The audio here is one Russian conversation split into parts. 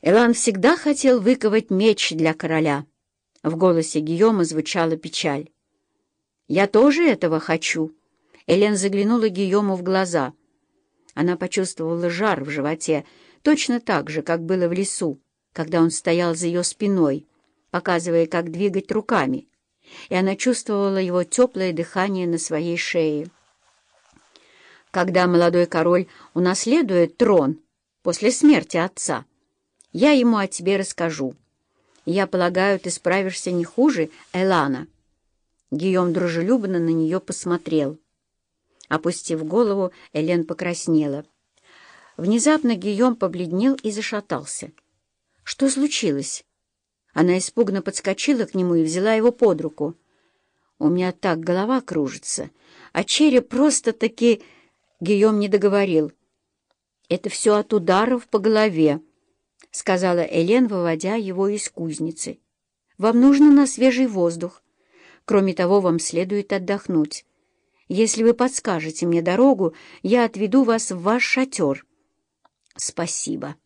Элан всегда хотел выковать меч для короля. В голосе Гийома звучала печаль. «Я тоже этого хочу». Элен заглянула Гийому в глаза. Она почувствовала жар в животе, точно так же, как было в лесу, когда он стоял за ее спиной, показывая, как двигать руками, и она чувствовала его теплое дыхание на своей шее. Когда молодой король унаследует трон после смерти отца, я ему о тебе расскажу. Я полагаю, ты справишься не хуже Элана». Гийом дружелюбно на нее посмотрел. Опустив голову, Элен покраснела. Внезапно Гийом побледнел и зашатался. «Что случилось?» Она испуганно подскочила к нему и взяла его под руку. «У меня так голова кружится, а череп просто-таки...» Гийом не договорил. «Это все от ударов по голове», — сказала Элен, выводя его из кузницы. «Вам нужно на свежий воздух. Кроме того, вам следует отдохнуть. Если вы подскажете мне дорогу, я отведу вас в ваш шатер». «Спасибо».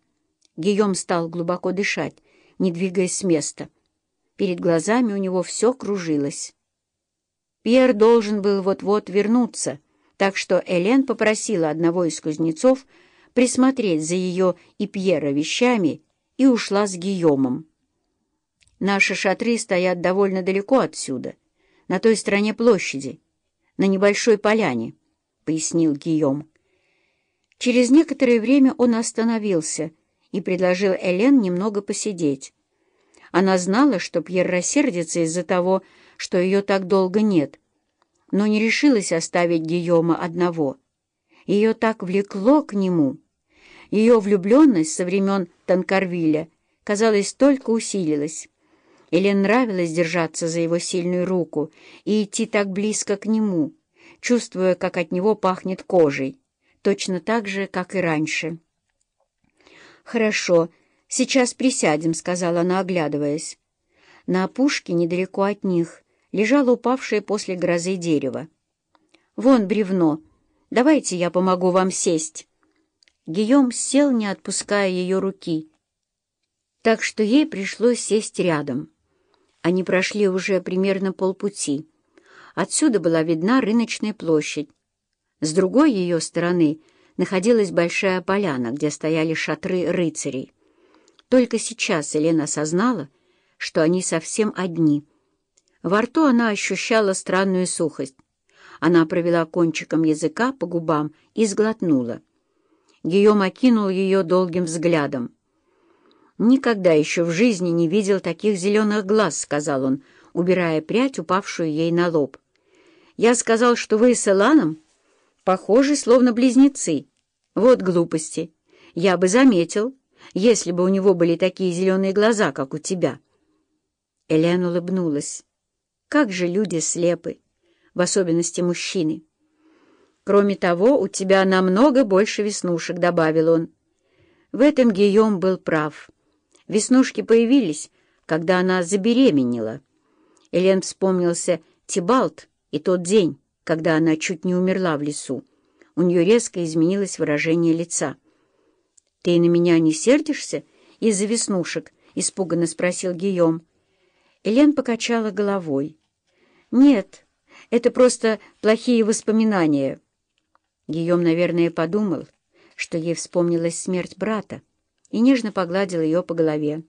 Гийом стал глубоко дышать, не двигаясь с места. Перед глазами у него все кружилось. Пьер должен был вот-вот вернуться, так что Элен попросила одного из кузнецов присмотреть за ее и Пьера вещами и ушла с Гийомом. Наши шатры стоят довольно далеко отсюда, на той стороне площади, на небольшой поляне, — пояснил Гийом. Через некоторое время он остановился и предложил Элен немного посидеть. Она знала, что Пьер рассердится из-за того, что ее так долго нет, но не решилась оставить Гийома одного. Ее так влекло к нему — ее влюбленность со времен Танкарвиля, казалось, только усилилась. Элен нравилось держаться за его сильную руку и идти так близко к нему, чувствуя, как от него пахнет кожей, точно так же, как и раньше. «Хорошо, сейчас присядем», — сказала она, оглядываясь. На опушке, недалеко от них, лежало упавшее после грозы дерево. «Вон бревно. Давайте я помогу вам сесть». Гийом сел, не отпуская ее руки, так что ей пришлось сесть рядом. Они прошли уже примерно полпути. Отсюда была видна рыночная площадь. С другой ее стороны находилась большая поляна, где стояли шатры рыцарей. Только сейчас Елена осознала, что они совсем одни. Во рту она ощущала странную сухость. Она провела кончиком языка по губам и сглотнула. Гийом окинул ее долгим взглядом. «Никогда еще в жизни не видел таких зеленых глаз», — сказал он, убирая прядь, упавшую ей на лоб. «Я сказал, что вы с Эланом похожи, словно близнецы. Вот глупости. Я бы заметил, если бы у него были такие зеленые глаза, как у тебя». Элен улыбнулась. «Как же люди слепы, в особенности мужчины». Кроме того, у тебя намного больше веснушек», — добавил он. В этом Гийом был прав. Веснушки появились, когда она забеременела. Элен вспомнился Тибалт и тот день, когда она чуть не умерла в лесу. У нее резко изменилось выражение лица. «Ты на меня не сердишься из-за веснушек?» — испуганно спросил Гийом. Элен покачала головой. «Нет, это просто плохие воспоминания». Гийом, наверное, подумал, что ей вспомнилась смерть брата, и нежно погладил ее по голове.